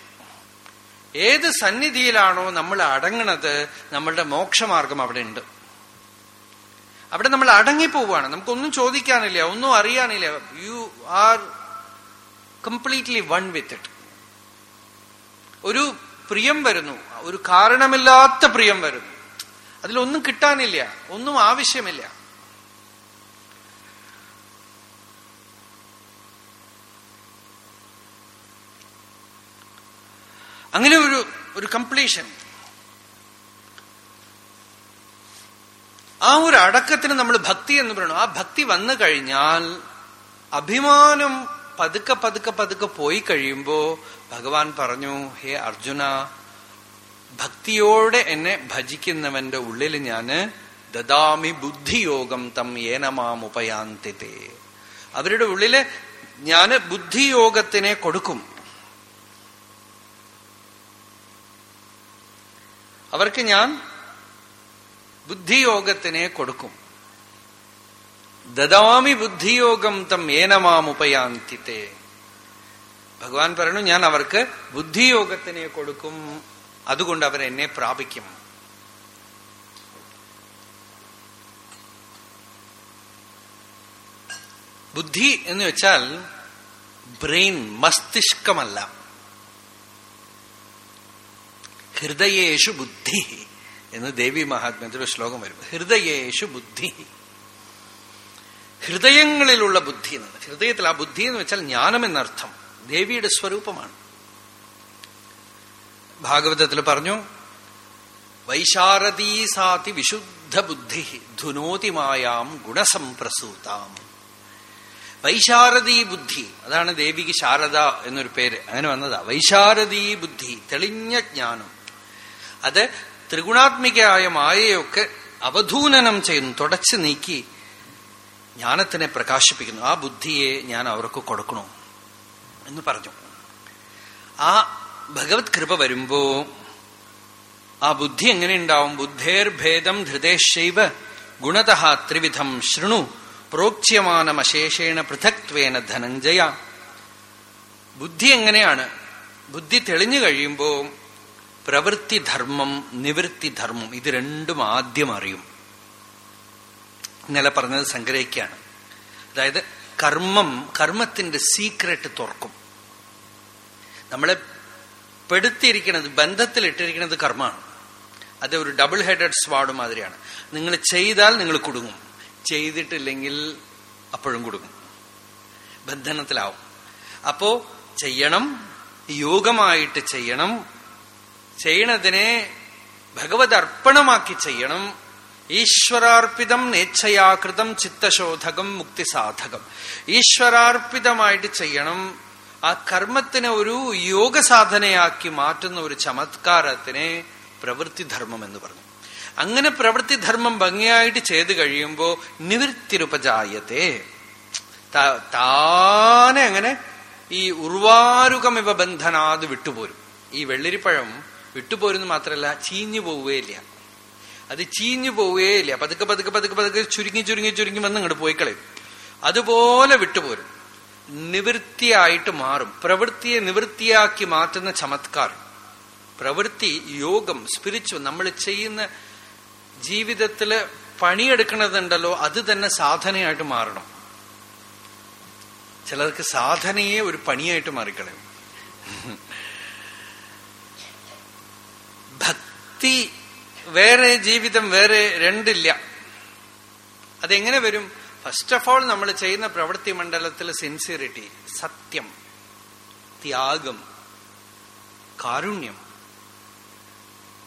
ഏത് സന്നിധിയിലാണോ നമ്മൾ അടങ്ങണത് നമ്മളുടെ മോക്ഷമാർഗം അവിടെ ഉണ്ട്. അവിടെ നമ്മൾ അടങ്ങിപ്പോവാണ് നമുക്കൊന്നും ചോദിക്കാനില്ല ഒന്നും അറിയാനില്ല. You are completely one with it ഒരു പ്രിയം വരുന്നു. ഒരു കാരണമില്ലാത്ത പ്രിയം വരുന്നു. അതിലൊന്നും കിട്ടാനില്ല. ഒന്നും ആവശ്യമില്ല. അങ്ങനെ ഒരു ഒരു കംപ്ലീഷൻ ആ ഒരു അടക്കത്തിന് നമ്മൾ ഭക്തി എന്ന് പറയണം. ആ ഭക്തി വന്നു കഴിഞ്ഞാൽ അഭിമാനം പതുക്കെ പതുക്കെ പതുക്കെ പോയി കഴിയുമ്പോ ഭഗവാൻ പറഞ്ഞു ഹേ അർജുന ഭക്തിയോടെ എന്നെ ഭജിക്കുന്നവന്റെ ഉള്ളിൽ ഞാൻ ദദാമി ബുദ്ധിയോഗം തം ഏനമാം ഉപയാന്തിത്തെ അവരുടെ ഉള്ളിൽ ഞാൻ ബുദ്ധിയോഗത്തിനെ കൊടുക്കും. അവർക്ക് ഞാൻ ബുദ്ധിയോഗത്തിനെ കൊടുക്കും. ദദാമി ബുദ്ധിയോഗം തം ഏനമാം ഉപയാന്തിത്തെ ഭഗവാൻ പറഞ്ഞു ഞാൻ അവർക്ക് ബുദ്ധിയോഗത്തിനെ കൊടുക്കും. അതുകൊണ്ട് അവർ എന്നെ പ്രാപിക്കും. ബുദ്ധി എന്ന് വെച്ചാൽ ബ്രെയിൻ മസ്തിഷ്കമല്ല. ഹൃദയേഷു ബുദ്ധി എന്ന് ദേവി മഹാത്മ്യത്തിൽ ഒരു ശ്ലോകം വരും. ഹൃദയേഷു ബുദ്ധി. ഹൃദയങ്ങളിലുള്ള ബുദ്ധി എന്നാണ്. ഹൃദയത്തിൽ ആ ബുദ്ധി എന്ന് വെച്ചാൽ ജ്ഞാനം എന്നർത്ഥം. ദേവിയുടെ സ്വരൂപമാണ്. ഭാഗവതത്തിൽ പറഞ്ഞു വൈശാരദീ സാതി വിശുദ്ധ ബുദ്ധി ധുനോതിമായാം ഗുണസംപ്രസൂതാം. വൈശാരദീ ബുദ്ധി അതാണ് ദേവിക്ക് ശാരദ എന്നൊരു പേര്. അങ്ങനെ വന്നതാ. വൈശാരദീ ബുദ്ധി തെളിഞ്ഞ ജ്ഞാനം. അത് ത്രിഗുണാത്മികയായ മായയൊക്കെ അവധൂനനം ചെയ്യുന്നു തുടച്ചു നീക്കി ജ്ഞാനത്തിനെ പ്രകാശിപ്പിക്കുന്നു. ആ ബുദ്ധിയെ ഞാൻ അവർക്ക് കൊടുക്കണു എന്ന് പറഞ്ഞു. ആ ഭഗവത് കൃപ വരുമ്പോ ആ ബുദ്ധി എങ്ങനെയുണ്ടാവും? ബുദ്ധേർഭേദം ധൃതേശൈവ ഗുണത ത്രിവിധം ശൃണു പ്രോക്ഷ്യമാനമശേഷേണ പൃഥക്വേന ധനഞ്ജയ. ബുദ്ധി എങ്ങനെയാണ്? ബുദ്ധി തെളിഞ്ഞു കഴിയുമ്പോ പ്രവൃത്തി ധർമ്മം നിവൃത്തി ധർമ്മം ഇത് രണ്ടും ആദ്യം അറിയും. ഇന്നലെ പറഞ്ഞത് സംഗ്രഹിക്കുകയാണ്. അതായത് കർമ്മം കർമ്മത്തിന്റെ സീക്രട്ട് തുറക്കും. നമ്മളെ പെടുത്തിയിരിക്കുന്നത് ബന്ധത്തിലിട്ടിരിക്കുന്നത് കർമ്മമാണ്. അത് ഒരു ഡബിൾ ഹെഡഡ് സ്വാഡ് മാതിരിയാണ്. നിങ്ങൾ ചെയ്താൽ നിങ്ങൾ കുടുങ്ങും. ചെയ്തിട്ടില്ലെങ്കിൽ അപ്പോഴും കുടുങ്ങും. ബന്ധനത്തിലാവും. അപ്പോ ചെയ്യണം യോഗമായിട്ട് ചെയ്യണം ചെയ്യണതിനെ ഭഗവത് അർപ്പണമാക്കി ചെയ്യണം. ഈശ്വരാർപ്പിതം നേച്ഛയാകൃതം ചിത്തശോധകം മുക്തിസാധകം. ഈശ്വരാർപ്പിതമായിട്ട് ചെയ്യണം. ആ കർമ്മത്തിനെ ഒരു യോഗ സാധനയാക്കി മാറ്റുന്ന ഒരു ചമത്കാരത്തിനെ പ്രവൃത്തിധർമ്മം എന്ന് പറഞ്ഞു. അങ്ങനെ പ്രവൃത്തിധർമ്മം ഭംഗിയായിട്ട് ചെയ്തു കഴിയുമ്പോ നിവൃത്തിരുപജായത്തെ. താനെ അങ്ങനെ ഈ ഉർവാരുകമിവ ബന്ധനാത് വിട്ടുപോരും. ഈ വെള്ളരിപ്പഴം വിട്ടുപോരുന്നു മാത്രമല്ല ചീഞ്ഞു പോവുകയില്ല. അത് ചീഞ്ഞു പോവുകയില്ല. പതുക്കെ പതുക്കെ പതുക്കെ പതുക്കെ ചുരുങ്ങി ചുരുങ്ങി ചുരുങ്ങി വന്ന് ഇങ്ങോട്ട് പോയി കളയും അതുപോലെ വിട്ടുപോരും. നിവൃത്തിയായിട്ട് മാറും. പ്രവൃത്തിയെ നിവൃത്തിയാക്കി മാറ്റുന്ന ചമത്കാരം പ്രവൃത്തി യോഗം സ്പിരിച്വൽ നമ്മൾ ചെയ്യുന്ന ജീവിതത്തിൽ പണിയെടുക്കണതുണ്ടല്ലോ അത് തന്നെ സാധനയായിട്ട് മാറണം. ചിലർക്ക് സാധനയെ ഒരു പണിയായിട്ട് മാറിക്കളയും. ഭക്തി വേറെ ജീവിതം വേറെ രണ്ടില്ല. അതെങ്ങനെ വരും? ഫസ്റ്റ് ഓഫ് ഓൾ നമ്മൾ ചെയ്യുന്ന പ്രവൃത്തി മണ്ഡലത്തിൽ സിൻസിയറിറ്റി സത്യം ത്യാഗം കാരുണ്യം.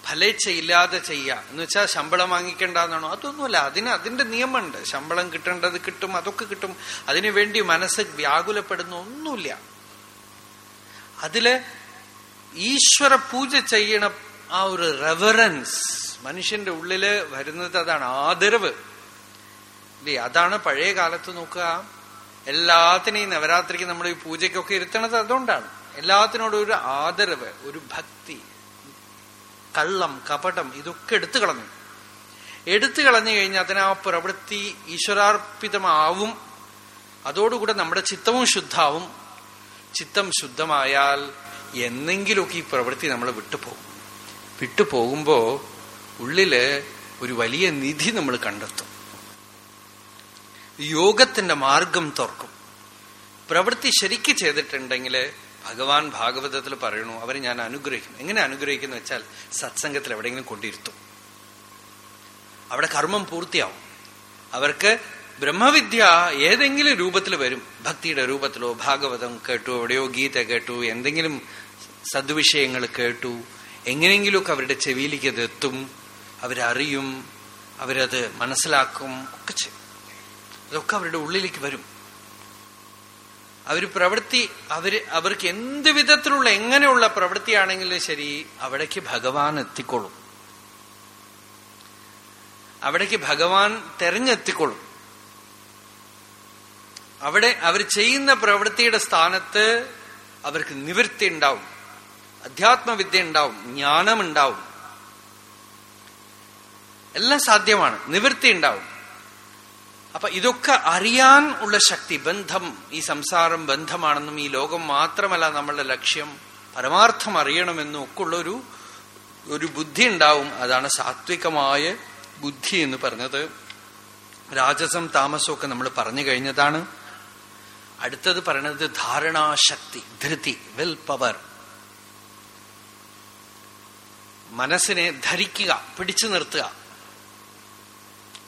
ഫലേച്ഛയില്ലാതെ ചെയ്യുക. എന്ന് വെച്ചാൽ ശമ്പളം വാങ്ങിക്കേണ്ടെന്നാണോ അതൊന്നുമല്ല. അതിന് അതിന്റെ നിയമമുണ്ട്. ശമ്പളം കിട്ടേണ്ടത് കിട്ടും അതൊക്കെ കിട്ടും. അതിനുവേണ്ടി മനസ്സ് വ്യാകുലപ്പെടുന്ന ഒന്നുമില്ല. അതിൽ ഈശ്വര പൂജ ചെയ്യണ ആ ഒരു റെവറൻസ് മനുഷ്യന്റെ ഉള്ളിൽ വരുന്നത് അതാണ് ആദരവ്. ഇല്ലേ അതാണ് പഴയ കാലത്ത് നോക്കുക. എല്ലാത്തിനെയും നവരാത്രിക്ക് നമ്മൾ ഈ പൂജയ്ക്കൊക്കെ ഇരുത്തണത് അതുകൊണ്ടാണ്. എല്ലാത്തിനോടും ഒരു ആദരവ് ഒരു ഭക്തി കള്ളം കപടം ഇതൊക്കെ എടുത്തു കളഞ്ഞു. എടുത്തു കളഞ്ഞു കഴിഞ്ഞാൽ അതിന് ആ പ്രവൃത്തി ഈശ്വരാർപ്പിതമാവും. അതോടുകൂടെ നമ്മുടെ ചിത്തവും ശുദ്ധാവും. ചിത്തം ശുദ്ധമായാൽ എന്നെങ്കിലുമൊക്കെ ഈ പ്രവൃത്തി നമ്മൾ വിട്ടുപോകും. വിട്ടുപോകുമ്പോ ഉള്ളിൽ ഒരു വലിയ നിധി നമ്മൾ കണ്ടെത്തും. യോഗത്തിന്റെ മാർഗം തുറക്കും. പ്രവൃത്തി ശരിക്ക് ചെയ്തിട്ടുണ്ടെങ്കിൽ ഭഗവാൻ ഭാഗവതത്തിൽ പറയണു അവരെ ഞാൻ അനുഗ്രഹിക്കും. എങ്ങനെ അനുഗ്രഹിക്കുന്നു വെച്ചാൽ സത്സംഗത്തിൽ എവിടെയെങ്കിലും കൊണ്ടിരുത്തും. അവിടെ കർമ്മം പൂർത്തിയാവും. അവർക്ക് ബ്രഹ്മവിദ്യ ഏതെങ്കിലും രൂപത്തിൽ വരും. ഭക്തിയുടെ രൂപത്തിലോ ഭാഗവതം കേട്ടു എവിടെയോ ഗീത കേട്ടു എന്തെങ്കിലും സദ്വിഷയങ്ങൾ കേട്ടു എങ്ങനെയെങ്കിലുമൊക്കെ അവരുടെ ചെവിയിലേക്ക് അത് എത്തും അവരറിയും അവരത് മനസ്സിലാക്കും ഒക്കെ ചെയ്യും. അതൊക്കെ അവരുടെ ഉള്ളിലേക്ക് വരും. അവർ പ്രവൃത്തി അവർ അവർക്ക് എന്ത് വിധത്തിലുള്ള എങ്ങനെയുള്ള പ്രവൃത്തിയാണെങ്കിലും ശരി അവിടേക്ക് ഭഗവാൻ എത്തിക്കൊള്ളും അവിടേക്ക് ഭഗവാൻ തെരഞ്ഞെത്തിക്കൊള്ളും അവിടെ അവർ ചെയ്യുന്ന പ്രവൃത്തിയുടെ സ്ഥാനത്ത് അവർക്ക് നിവൃത്തി ഉണ്ടാവും അധ്യാത്മവിദ്യ ഉണ്ടാവും ജ്ഞാനമുണ്ടാവും. എല്ലാം സാധ്യമാണ് നിവൃത്തി ഉണ്ടാവും അപ്പൊ ഇതൊക്കെ അറിയാൻ ഉള്ള ശക്തി ബന്ധം ഈ സംസാരം ബന്ധമാണെന്നും ഈ ലോകം മാത്രമല്ല നമ്മളുടെ ലക്ഷ്യം. പരമാർത്ഥം അറിയണമെന്നും ഒക്കെ ഉള്ളൊരു ഒരു ബുദ്ധി ഉണ്ടാവും. അതാണ് സാത്വികമായ ബുദ്ധി എന്ന് പറഞ്ഞത്. രാജസം താമസമൊക്കെ നമ്മൾ പറഞ്ഞു കഴിഞ്ഞതാണ്. അടുത്തത് പറയണത് ധാരണാശക്തി ധൃതി വിൽ പവർ. മനസ്സിനെ ധരിക്കുക പിടിച്ചു നിർത്തുക.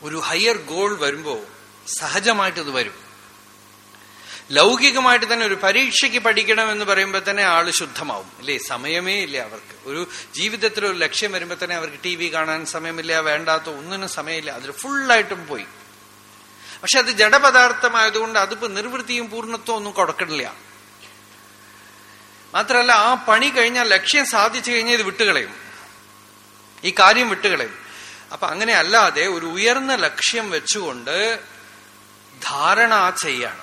ഒരു ഹയർ ഗോൾ വരുമ്പോ സഹജമായിട്ട് ഇത് വരും. ലൗകികമായിട്ട് തന്നെ ഒരു പരീക്ഷയ്ക്ക് പഠിക്കണം എന്ന് പറയുമ്പോൾ തന്നെ ആൾ ശുദ്ധമാവും. അല്ലേ സമയമേ ഇല്ല അവർക്ക്. ഒരു ജീവിതത്തിൽ ഒരു ലക്ഷ്യം വരുമ്പോൾ തന്നെ അവർക്ക് ടി കാണാൻ സമയമില്ല വേണ്ടാത്ത ഒന്നിനും സമയമില്ല. അതിൽ ഫുള്ളായിട്ടും പോയി. പക്ഷെ അത് ജഡപദാർത്ഥമായതുകൊണ്ട് അതിപ്പോ നിർവൃത്തിയും പൂർണത്വം ഒന്നും കൊടുക്കണില്ല. മാത്രമല്ല ആ പണി കഴിഞ്ഞാൽ ലക്ഷ്യം സാധിച്ചു കഴിഞ്ഞാൽ ഇത് വിട്ടുകളയും. ഈ കാര്യം വിട്ടുകളയും. അപ്പൊ അങ്ങനെ അല്ലാതെ ഒരു ഉയർന്ന ലക്ഷ്യം വെച്ചുകൊണ്ട് ധാരണ ചെയ്യാണ്.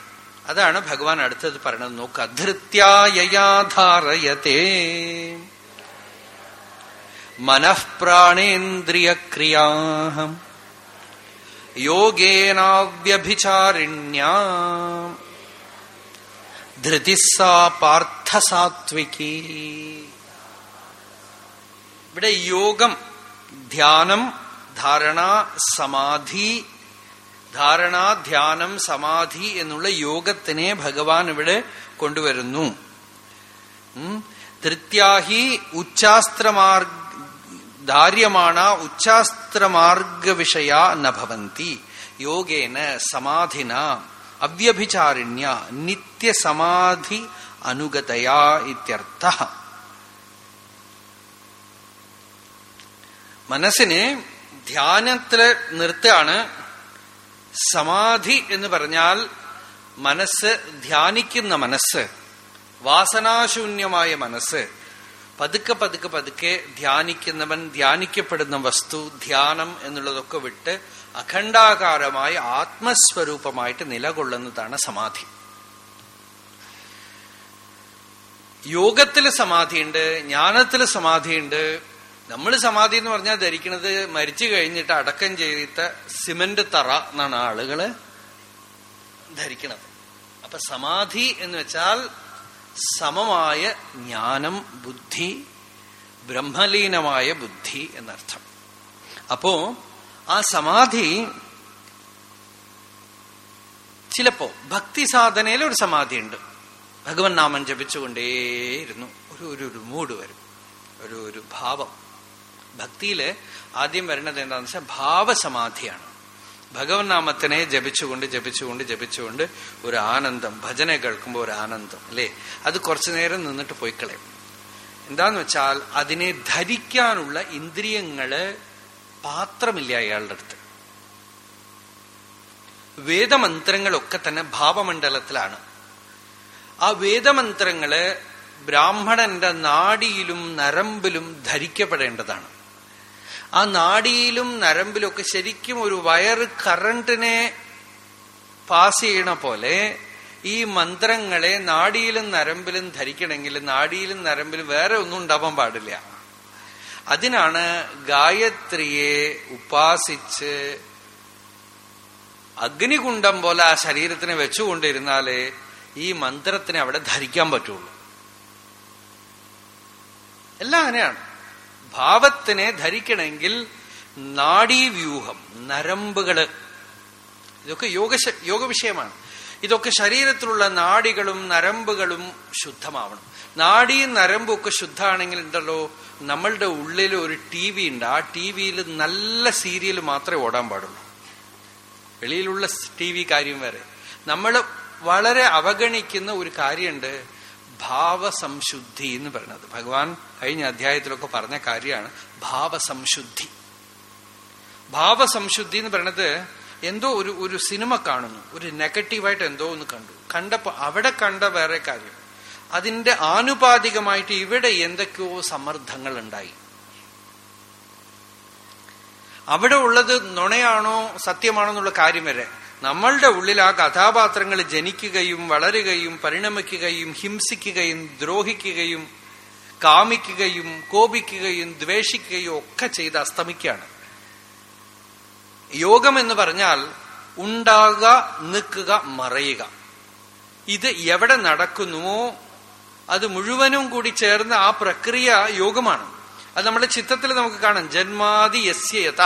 അതാണ് ഭഗവാൻ അടുത്തത് പറയണത്. നോക്ക് അധൃത്യായയാധാരയത്തെ മനഃപ്രാണേന്ദ്രിയക്രിയാഹം യോഗേനാവ്യഭിചാരിണ്യാ. ധൃതിസ്സാ പാർത്ഥസാത്വികി. ഇവിടെ യോഗം ധ്യാനം ധാരണ സമാധി ധാരണ ധ്യാനം സമാധി എന്നുള്ള യോഗത്തിനെ ഭഗവാൻ ഇവിടെ കൊണ്ടുവരുന്നു. തൃത്യാഹി ഉച്ചാസ്ത്രമാർഗ ധാര്യമാണ ഉച്ചാസ്ത്രമാർഗ വിഷയ നഭവന്തി യോഗേന സമാധിന അവ്യഭിചാരിണ്യ നിത്യസമാധി അനുഗതയാ ഇത്യർത്ഥ. മനസ്സിനെ ധ്യാനത്തിൽ നിർത്തുകയാണ്. സമാധി എന്ന് പറഞ്ഞാൽ മനസ്സ് ധ്യാനിക്കുന്ന മനസ്സ് വാസനാശൂന്യമായ മനസ്സ്. പതുക്കെ പതുക്കെ പതുക്കെ ധ്യാനിക്കുന്നവൻ ധ്യാനിക്കപ്പെടുന്ന വസ്തു ധ്യാനം എന്നുള്ളതൊക്കെ വിട്ട് അഖണ്ഡാകാരമായ ആത്മസ്വരൂപമായിട്ട് നിലകൊള്ളുന്നതാണ് സമാധി. യോഗത്തിൽ സമാധിയുണ്ട് ജ്ഞാനത്തിൽ സമാധിയുണ്ട് നമ്മൾ സമാധി എന്ന് പറഞ്ഞാൽ ധരിക്കുന്നത് മരിച്ചു കഴിഞ്ഞിട്ട് അടക്കം ചെയ്ത സിമന്റ് തറ എന്നാണ് ആളുകൾ ധരിക്കുന്നത് അപ്പൊ സമാധി എന്ന് വെച്ചാൽ സമമായ ജ്ഞാനം ബുദ്ധി ബ്രഹ്മലീനമായ ബുദ്ധി എന്നർത്ഥം. അപ്പോ ആ സമാധി ചിലപ്പോ ഭക്തി സാധനയിൽ ഒരു സമാധി ഉണ്ട് ഭഗവൻ നാമം ജപിച്ചുകൊണ്ടേയിരുന്നു. ഒരു ഒരു മൂഡ് വരും. ഒരു ഒരു ഭാവം. ഭക്തിയിൽ ആദ്യം വരുന്നത് എന്താണെന്ന് വെച്ചാൽ ഭാവസമാധിയാണ്. ഭഗവൻ നാമത്തിനെ ജപിച്ചുകൊണ്ട് ജപിച്ചുകൊണ്ട് ജപിച്ചുകൊണ്ട് ഒരു ആനന്ദം ഭജന കേൾക്കുമ്പോൾ ഒരു ആനന്ദം അല്ലേ? അത് കുറച്ചു നേരം നിന്നിട്ട് പോയി കളയും. എന്താന്ന് വെച്ചാൽ അതിനെ ധരിക്കാനുള്ള ഇന്ദ്രിയങ്ങൾ പാത്രമില്ല അയാളുടെ അടുത്ത്. വേദമന്ത്രങ്ങളൊക്കെ തന്നെ ഭാവമണ്ഡലത്തിലാണ്. ആ വേദമന്ത്രങ്ങൾ ബ്രാഹ്മണന്റെ നാടിയിലും നരമ്പിലും ധരിക്കപ്പെടേണ്ടതാണ്. ആ നാടിയിലും നരമ്പിലൊക്കെ ശരിക്കും ഒരു വയർ കറണ്ടിനെ പാസ് ചെയ്യണ പോലെ ഈ മന്ത്രങ്ങളെ നാടിയിലും നരമ്പിലും ധരിക്കണമെങ്കിൽ നാടിയിലും നരമ്പിലും വേറെ ഒന്നും ഉണ്ടാവാൻ പാടില്ല. അതിനാണ് ഗായത്രിയെ ഉപാസിച്ച് അഗ്നികുണ്ടം പോലെ ആ ശരീരത്തിനെ വെച്ചുകൊണ്ടിരുന്നാലേ ഈ മന്ത്രത്തിനെ അവിടെ ധരിക്കാൻ പറ്റുള്ളൂ. എല്ലാം അങ്ങനെയാണ്. ഭാവത്തിനെ ധരിക്കണമെങ്കിൽ നാഡീവ്യൂഹം നരമ്പുകൾ. ഇതൊക്കെ യോഗ യോഗ വിഷയമാണ്. ഇതൊക്കെ ശരീരത്തിലുള്ള നാടികളും നരമ്പുകളും ശുദ്ധമാവണം. നാടിയും നരമ്പും ഒക്കെ ശുദ്ധമാണെങ്കിൽ ഉണ്ടല്ലോ നമ്മളുടെ ഉള്ളിൽ ഒരു ടി വി ഉണ്ട്. ആ ടി വിയിൽ നല്ല സീരിയൽ മാത്രമേ ഓടാൻ പാടുള്ളൂ. വെളിയിലുള്ള ടി കാര്യം വരെ നമ്മൾ വളരെ അവഗണിക്കുന്ന ഒരു കാര്യമുണ്ട്. ഭാവസംശുദ്ധി എന്ന് പറയുന്നത്. ഭഗവാൻ കഴിഞ്ഞ അധ്യായത്തിലൊക്കെ പറഞ്ഞ കാര്യമാണ് ഭാവസംശുദ്ധി. ഭാവസംശുദ്ധി എന്ന് പറയുന്നത് എന്തോ ഒരു ഒരു സിനിമ കാണുന്നു. ഒരു നെഗറ്റീവായിട്ട് എന്തോ ഒന്ന് കണ്ടു. കണ്ടപ്പോ അവിടെ കണ്ട വേറെ കാര്യം. അതിന്റെ ആനുപാതികമായിട്ട് ഇവിടെ എന്തൊക്കെയോ സമ്മർദ്ദങ്ങൾ ഉണ്ടായി അവിടെ ഉള്ളത് നുണയാണോ സത്യമാണോ എന്നുള്ള കാര്യം വരെ. നമ്മളുടെ ഉള്ളിൽ ആ കഥാപാത്രങ്ങൾ ജനിക്കുകയും വളരുകയും പരിണമിക്കുകയും ഹിംസിക്കുകയും ദ്രോഹിക്കുകയും കാമിക്കുകയും കോപിക്കുകയും ദ്വേഷിക്കുകയും ഒക്കെ ചെയ്ത് അസ്തമിക്കുകയാണ്. യോഗം എന്ന് പറഞ്ഞാൽ ഉണ്ടാകുക നിൽക്കുക മറയുക. ഇത് എവിടെ നടക്കുന്നുവോ അത് മുഴുവനും കൂടി ചേർന്ന ആ പ്രക്രിയ യോഗമാണ്. അത് നമ്മുടെ ചിത്രത്തിൽ നമുക്ക് കാണാം. ജന്മാതി യസ്യത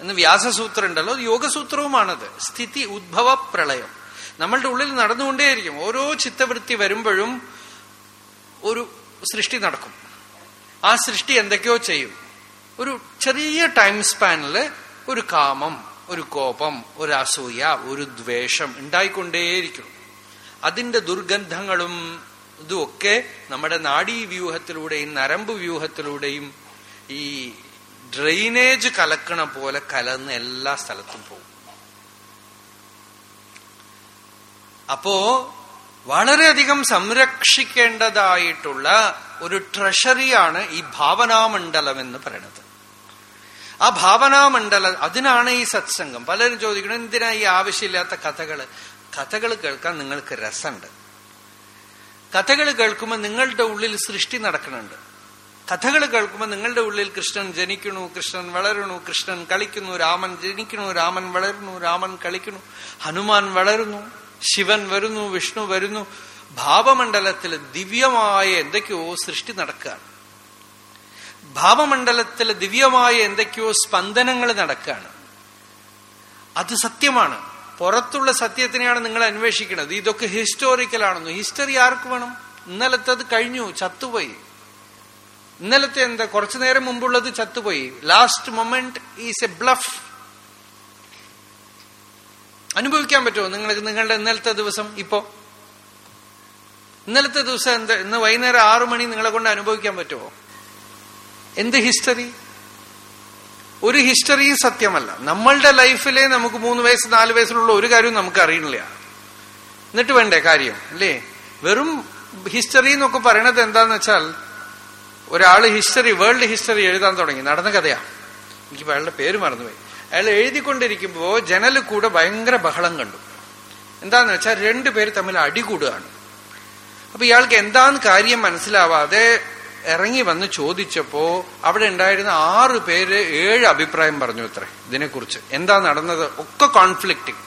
എന്ന് വ്യാസസൂത്രം ഉണ്ടല്ലോ യോഗസൂത്രവുമാണത്. സ്ഥിതി ഉദ്ഭവ പ്രളയം. നമ്മളുടെ ഉള്ളിൽ നടന്നുകൊണ്ടേയിരിക്കും. ഓരോ ചിത്തവൃത്തി വരുമ്പോഴും ഒരു സൃഷ്ടി നടക്കും. ആ സൃഷ്ടി എന്തൊക്കെയോ ചെയ്യും. ഒരു ചെറിയ ടൈം സ്പാനിൽ ഒരു കാമം ഒരു കോപം ഒരു അസൂയ ഒരു ദ്വേഷം ഉണ്ടായിക്കൊണ്ടേയിരിക്കും. അതിന്റെ ദുർഗന്ധങ്ങളും ഇതുമൊക്കെ നമ്മുടെ നാഡീവ്യൂഹത്തിലൂടെയും നരമ്പ് വ്യൂഹത്തിലൂടെയും ഈ ഡ്രെയിനേജ് കലക്കണ പോലെ കലർന്ന് എല്ലാ സ്ഥലത്തും പോകും. അപ്പോ വളരെയധികം സംരക്ഷിക്കേണ്ടതായിട്ടുള്ള ഒരു ട്രഷറിയാണ് ഈ ഭാവനാമണ്ഡലം എന്ന് പറയുന്നത്. ആ ഭാവനാമണ്ഡല അതിനാണ് ഈ സത്സംഗം. പലരും ചോദിക്കണം എന്തിനാ ഈ ആവശ്യമില്ലാത്ത കഥകൾ? കഥകൾ കേൾക്കാൻ നിങ്ങൾക്ക് രസമുണ്ട്. കഥകൾ കേൾക്കുമ്പോൾ നിങ്ങളുടെ ഉള്ളിൽ സൃഷ്ടി നടക്കുന്നുണ്ട് കഥകൾ കേൾക്കുമ്പോൾ നിങ്ങളുടെ ഉള്ളിൽ കൃഷ്ണൻ ജനിക്കണു കൃഷ്ണൻ വളരണു കൃഷ്ണൻ കളിക്കുന്നു രാമൻ ജനിക്കണു രാമൻ വളരുന്നു രാമൻ കളിക്കണു ഹനുമാൻ വളരുന്നു ശിവൻ വരുന്നു വിഷ്ണു വരുന്നു. ഭാവമണ്ഡലത്തിൽ ദിവ്യമായ എന്തൊക്കെയോ സൃഷ്ടി നടക്കുകയാണ് ഭാവമണ്ഡലത്തിൽ ദിവ്യമായ എന്തൊക്കെയോ സ്പന്ദനങ്ങൾ നടക്കുകയാണ് അത് സത്യമാണ്. പുറത്തുള്ള സത്യത്തിനെയാണ് നിങ്ങൾ അന്വേഷിക്കുന്നത് ഇതൊക്കെ ഹിസ്റ്റോറിക്കലാണെന്നു ഹിസ്റ്ററി ആർക്ക് വേണം? ഇന്നലത്തെ അത് കഴിഞ്ഞു ചത്തുപോയി. ഇന്നലത്തെ എന്താ കുറച്ചു നേരം മുമ്പുള്ളത് ചത്തുപോയി. Last moment is a bluff അനുഭവിക്കാൻ പറ്റുമോ? നിങ്ങൾക്ക് നിങ്ങളുടെ ഇന്നലത്തെ ദിവസം ഇപ്പോ? ഇന്നലത്തെ ദിവസം എന്താ ഇന്ന് വൈകുന്നേരം ആറു മണി നിങ്ങളെ കൊണ്ട് അനുഭവിക്കാൻ പറ്റുമോ? എന്ത് ഹിസ്റ്ററി ഒരു ഹിസ്റ്ററിയും സത്യമല്ല. നമ്മളുടെ ലൈഫിലെ നമുക്ക് മൂന്ന് വയസ്സ് നാല് വയസ്സിലുള്ള ഒരു കാര്യവും നമുക്ക് അറിയണില്ല. എന്നിട്ട് വേണ്ടേ കാര്യം അല്ലേ? വെറും ഹിസ്റ്ററി എന്നൊക്കെ പറയണത് എന്താന്ന് വെച്ചാൽ ഒരാൾ ഹിസ്റ്ററി വേൾഡ് ഹിസ്റ്ററി എഴുതാൻ തുടങ്ങി. നടന്ന കഥയാ എനിക്ക് അയാളുടെ പേര് മറന്നുപോയി. അയാൾ എഴുതിക്കൊണ്ടിരിക്കുമ്പോ ജനൽ കൂടെ ഭയങ്കര ബഹളം കണ്ടു. എന്താന്ന് വെച്ചാൽ രണ്ടുപേര് തമ്മിൽ അടി കൂടുകയാണ്. അപ്പൊ ഇയാൾക്ക് എന്താന്ന് കാര്യം മനസ്സിലാവാതെ ഇറങ്ങി വന്ന് ചോദിച്ചപ്പോ അവിടെ ഉണ്ടായിരുന്ന ആറു പേര് ഏഴ് അഭിപ്രായം പറഞ്ഞു ഇത്ര ഇതിനെക്കുറിച്ച്. എന്താ നടന്നത്? ഒക്കെ കോൺഫ്ലിക്റ്റിംഗ്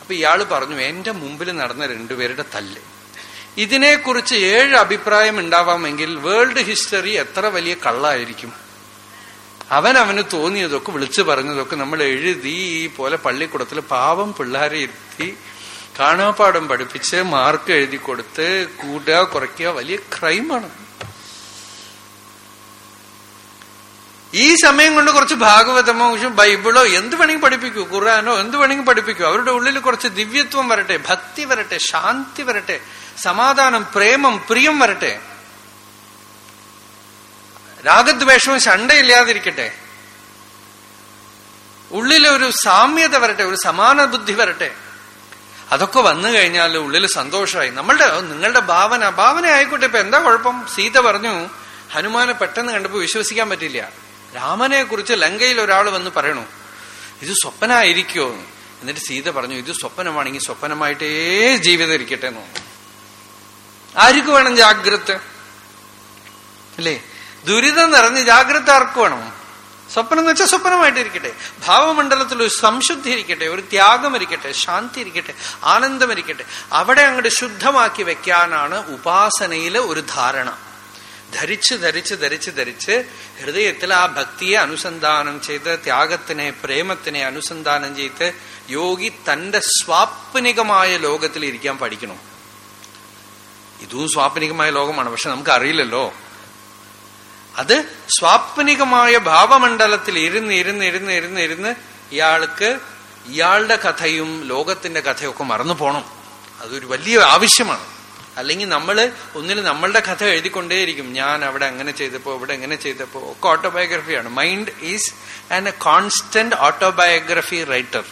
അപ്പൊ ഇയാൾ പറഞ്ഞു എന്റെ മുമ്പിൽ നടന്ന രണ്ടുപേരുടെ തല്ല്. ഇതിനെക്കുറിച്ച് ഏഴ് അഭിപ്രായം ഉണ്ടാവാമെങ്കിൽ വേൾഡ് ഹിസ്റ്ററി എത്ര വലിയ കള്ളായിരിക്കും? അവൻ അവന് തോന്നിയതൊക്കെ വിളിച്ചു പറഞ്ഞതൊക്കെ നമ്മൾ എഴുതി ഈ പോലെ പള്ളിക്കൂടത്തിൽ പാവം പിള്ളേരെ ഇരുത്തി കാണാപ്പാടം പഠിപ്പിച്ച് മാർക്ക് എഴുതി കൊടുത്ത് കൂട്ടുക കുറയ്ക്കുക വലിയ ക്രൈമാണ് ഈ സമയം കൊണ്ട് കുറച്ച് ഭാഗവതമോ ബൈബിളോ എന്ത് വേണമെങ്കിൽ പഠിപ്പിക്കൂ. ഖുറാനോ എന്ത് വേണമെങ്കിൽ പഠിപ്പിക്കൂ. അവരുടെ ഉള്ളിൽ കുറച്ച് ദിവ്യത്വം വരട്ടെ ഭക്തി വരട്ടെ ശാന്തി വരട്ടെ. സമാധാനം പ്രേമം പ്രിയം വരട്ടെ. രാഗദ്വേഷവും ശണ്ടയില്ലാതിരിക്കട്ടെ. ഉള്ളിലൊരു സാമ്യത വരട്ടെ ഒരു സമാന ബുദ്ധി വരട്ടെ. അതൊക്കെ വന്നു കഴിഞ്ഞാൽ ഉള്ളിൽ സന്തോഷമായി. നമ്മളുടെ നിങ്ങളുടെ ഭാവന ഭാവന ആയിക്കോട്ടെ. ഇപ്പൊ എന്താ കുഴപ്പം? സീത പറഞ്ഞു ഹനുമാനെ പെട്ടെന്ന് കണ്ടപ്പോ വിശ്വസിക്കാൻ പറ്റില്ല. രാമനെ കുറിച്ച് ലങ്കയിൽ ഒരാൾ വന്ന് പറയണു ഇത് സ്വപ്നമായിരിക്കോ എന്നിട്ട് സീത പറഞ്ഞു ഇത് സ്വപ്നമാണെങ്കിൽ സ്വപ്നമായിട്ടേ ജീവിതം ഇരിക്കട്ടെ എന്ന് ആർക്ക് വേണം ജാഗ്രത? അല്ലേ? ദുരിതം നിറഞ്ഞ് ജാഗ്രത ആർക്ക് വേണം? സ്വപ്നം എന്ന് വെച്ചാൽ സ്വപ്നമായിട്ടിരിക്കട്ടെ. ഭാവമണ്ഡലത്തിൽ ഒരു സംശുദ്ധി ഇരിക്കട്ടെ ഒരു ത്യാഗം ഇരിക്കട്ടെ ശാന്തി ഇരിക്കട്ടെ ആനന്ദം ഇരിക്കട്ടെ. അവിടെ അങ്ങോട്ട് ശുദ്ധമാക്കി വെക്കാനാണ് ഉപാസനയിലെ ഒരു ധാരണ. ധരിച്ച് ധരിച്ച് ധരിച്ച് ധരിച്ച് ഹൃദയത്തിൽ ആ ഭക്തിയെ അനുസന്ധാനം ചെയ്ത് ത്യാഗത്തിനെ പ്രേമത്തിനെ അനുസന്ധാനം ചെയ്ത് യോഗി തന്റെ സ്വാപ്നികമായ ലോകത്തിൽ ഇരിക്കാൻ പഠിക്കണം. ഇതും സ്വാപ്നികമായ ലോകമാണ് പക്ഷെ നമുക്ക് അറിയില്ലല്ലോ അത് സ്വാപ്നികമായ ഭാവമണ്ഡലത്തിൽ ഇരുന്ന് ഇരുന്ന് ഇരുന്ന് ഇരുന്ന് ഇരുന്ന് ഇയാൾക്ക് ഇയാളുടെ കഥയും ലോകത്തിന്റെ കഥയൊക്കെ മറന്നു പോണം. അതൊരു വലിയ ആവശ്യമാണ്. അല്ലെങ്കിൽ നമ്മൾ ഒന്നിൽ നമ്മളുടെ കഥ എഴുതിക്കൊണ്ടേയിരിക്കും. ഞാൻ അവിടെ അങ്ങനെ ചെയ്തപ്പോ ഇവിടെ എങ്ങനെ ചെയ്തപ്പോ ഒക്കെ ഓട്ടോബയോഗ്രഫിയാണ് mind is an a constant autobiography writer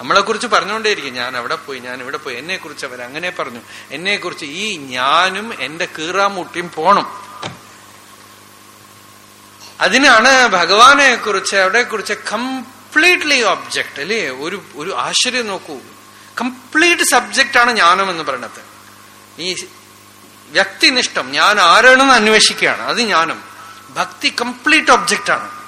നമ്മളെ കുറിച്ച് പറഞ്ഞുകൊണ്ടേയിരിക്കും. ഞാൻ അവിടെ പോയി ഞാൻ ഇവിടെ പോയി. എന്നെ കുറിച്ച് അവർ അങ്ങനെ പറഞ്ഞു. എന്നെ കുറിച്ച് ഈ ഞാനും എന്റെ കീറാമുട്ടിയും പോണം. അതിനാണ് ഭഗവാനെ കുറിച്ച് അവിടെ കുറിച്ച് കംപ്ലീറ്റ്ലി ഒബ്ജക്ട് അല്ലേ? ഒരു ഒരു ആശ്ചര്യം നോക്കൂ. കംപ്ലീറ്റ് സബ്ജക്റ്റ് ആണ് ജ്ഞാനം എന്ന് പറയണത്. ഈ വ്യക്തിനിഷ്ഠം ഞാൻ ആരാണെന്ന് അന്വേഷിക്കുകയാണ്. അത് ജ്ഞാനം ഭക്തി കംപ്ലീറ്റ് ഒബ്ജക്റ്റ് ആണ്.